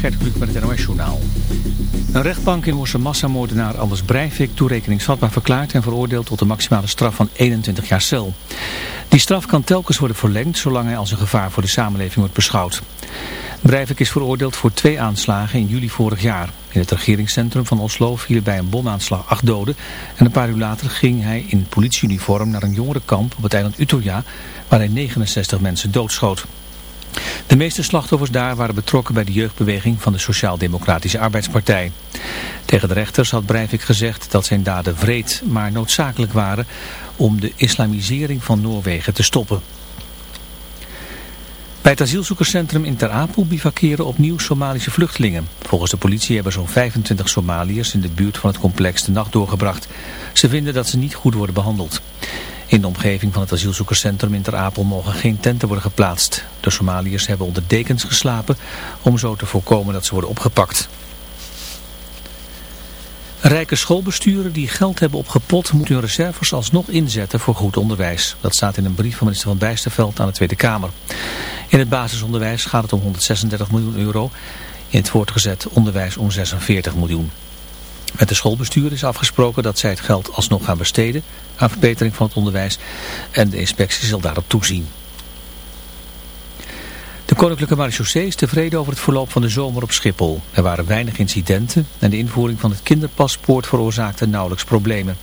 Gert Kluk met het NOS Journaal. Een rechtbank in Oorse massamoordenaar Anders Breivik toerekeningsvatbaar verklaard en veroordeeld tot een maximale straf van 21 jaar cel. Die straf kan telkens worden verlengd zolang hij als een gevaar voor de samenleving wordt beschouwd. Breivik is veroordeeld voor twee aanslagen in juli vorig jaar. In het regeringscentrum van Oslo vielen bij een bomaanslag acht doden en een paar uur later ging hij in politieuniform naar een jongerenkamp op het eiland Utøya waar hij 69 mensen doodschoot. De meeste slachtoffers daar waren betrokken bij de jeugdbeweging van de Sociaal-Democratische Arbeidspartij. Tegen de rechters had Breivik gezegd dat zijn daden vreed, maar noodzakelijk waren om de islamisering van Noorwegen te stoppen. Bij het asielzoekerscentrum in Ter Apel bivakeren opnieuw Somalische vluchtelingen. Volgens de politie hebben zo'n 25 Somaliërs in de buurt van het complex de nacht doorgebracht. Ze vinden dat ze niet goed worden behandeld. In de omgeving van het asielzoekerscentrum in Ter Apel mogen geen tenten worden geplaatst. De Somaliërs hebben onder dekens geslapen om zo te voorkomen dat ze worden opgepakt. Rijke schoolbesturen die geld hebben opgepot moeten hun reserves alsnog inzetten voor goed onderwijs. Dat staat in een brief van minister Van Bijsterveld aan de Tweede Kamer. In het basisonderwijs gaat het om 136 miljoen euro. In het voortgezet onderwijs om 46 miljoen. Met de schoolbestuur is afgesproken dat zij het geld alsnog gaan besteden aan verbetering van het onderwijs en de inspectie zal daarop toezien. De Koninklijke Marechaussee is tevreden over het verloop van de zomer op Schiphol. Er waren weinig incidenten en de invoering van het kinderpaspoort veroorzaakte nauwelijks problemen.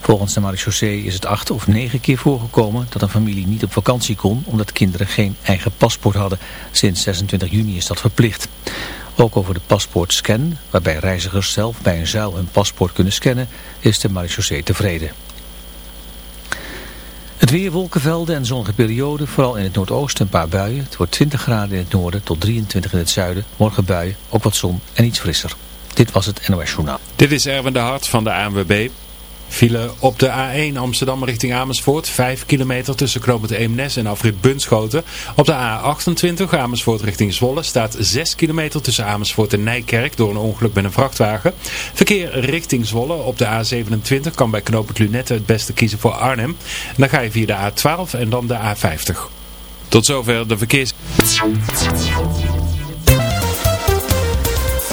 Volgens de marechaussee is het acht of negen keer voorgekomen dat een familie niet op vakantie kon omdat kinderen geen eigen paspoort hadden. Sinds 26 juni is dat verplicht. Ook over de paspoortscan, waarbij reizigers zelf bij een zuil hun paspoort kunnen scannen, is de marechaussee tevreden. Weer, wolkenvelden en zonnige perioden, vooral in het noordoosten een paar buien. Het wordt 20 graden in het noorden tot 23 in het zuiden. Morgen buien, ook wat zon en iets frisser. Dit was het NOS Journaal. Dit is Erwin de Hart van de ANWB. File op de A1 Amsterdam richting Amersfoort. 5 kilometer tussen Knoopend Eemnes en Afrit Bunschoten. Op de A28 Amersfoort richting Zwolle staat 6 kilometer tussen Amersfoort en Nijkerk door een ongeluk met een vrachtwagen. Verkeer richting Zwolle op de A27 kan bij Knoopend Lunette het beste kiezen voor Arnhem. Dan ga je via de A12 en dan de A50. Tot zover de verkeers...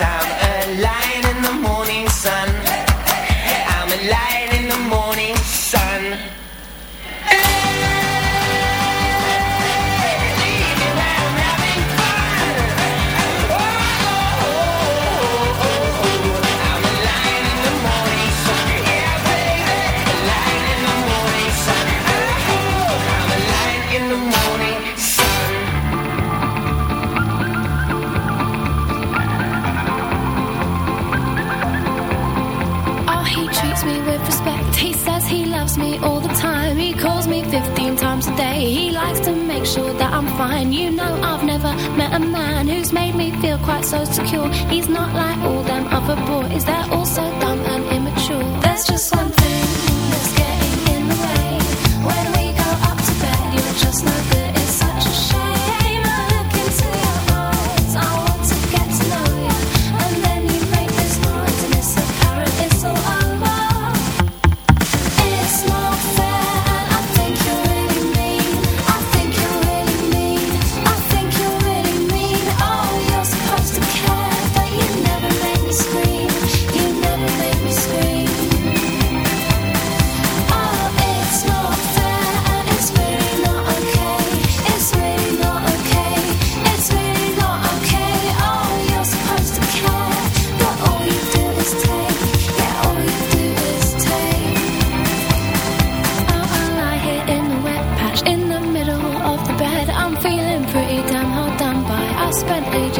time. make sure that I'm fine. You know I've never met a man who's made me feel quite so secure. He's not like all them other boys. They're all so dumb and immature. spent ages.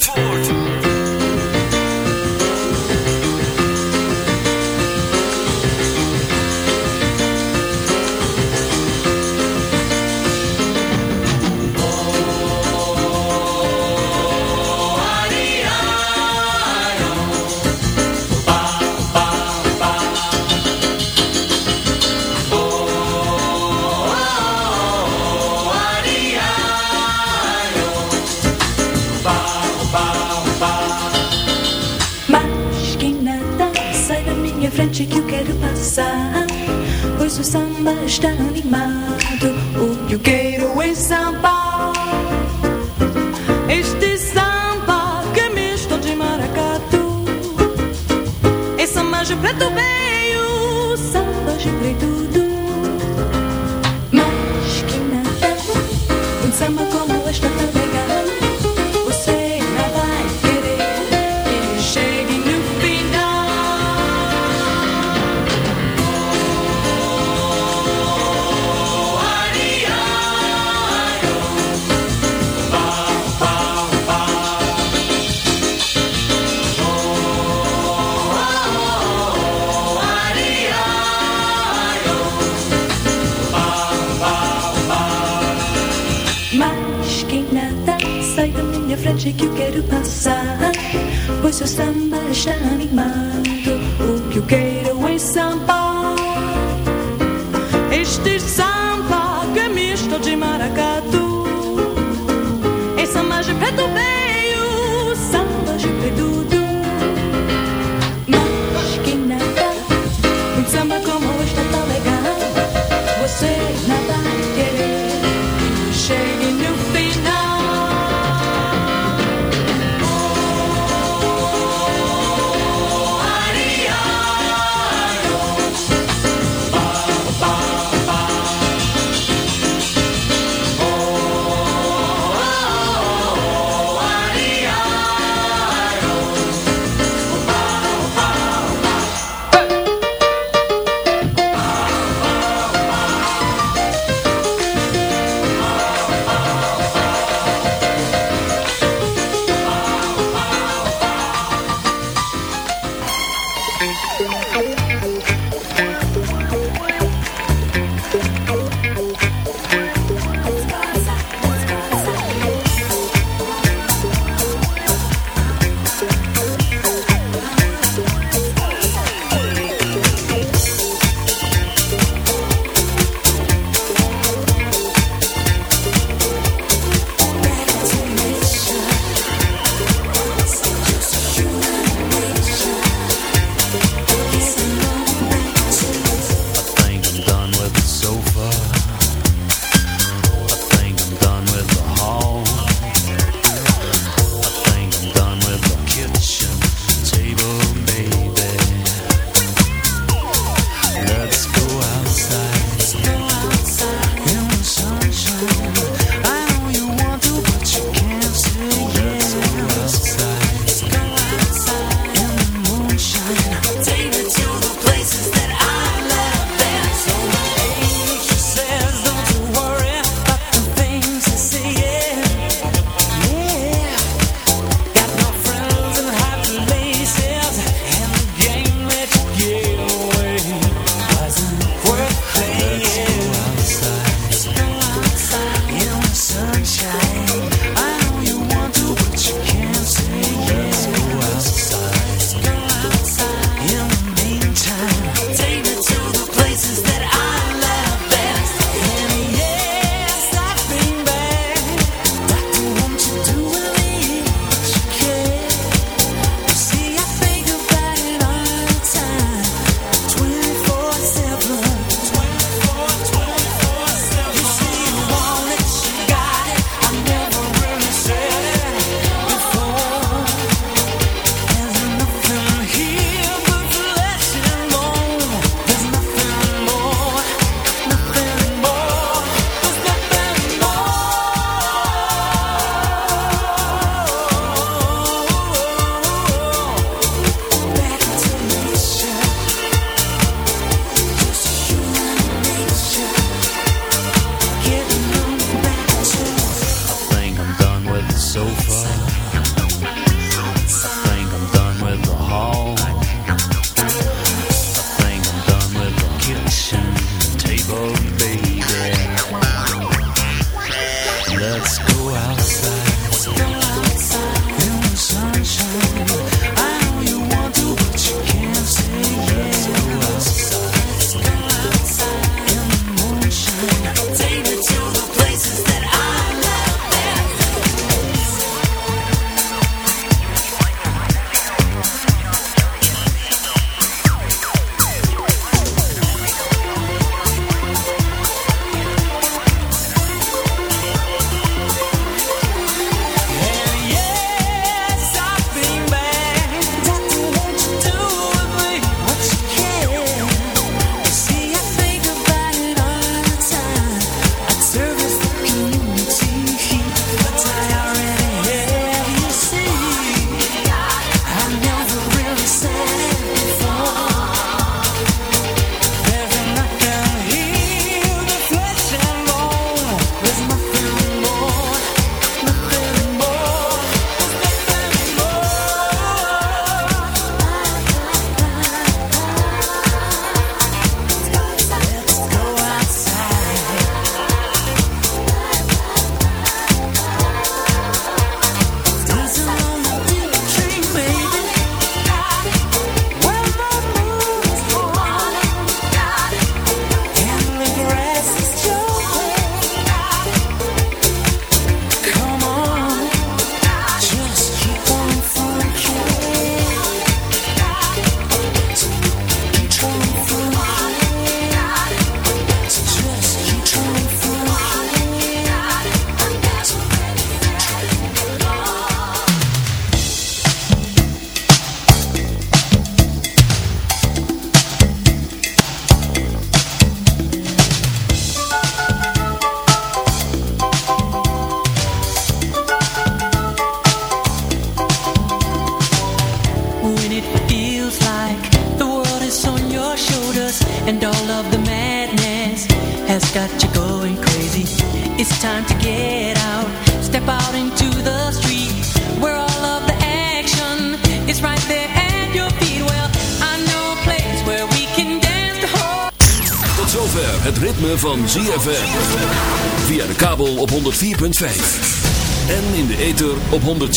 Zandvoort. Frente que eu quero passar. Pois o samba está animado. O que eu quero é samba. Frente que eu quero passar. Pois seu samba está animado. O que eu quero é samba. Este samba que é misto de maracatu. É samba de preto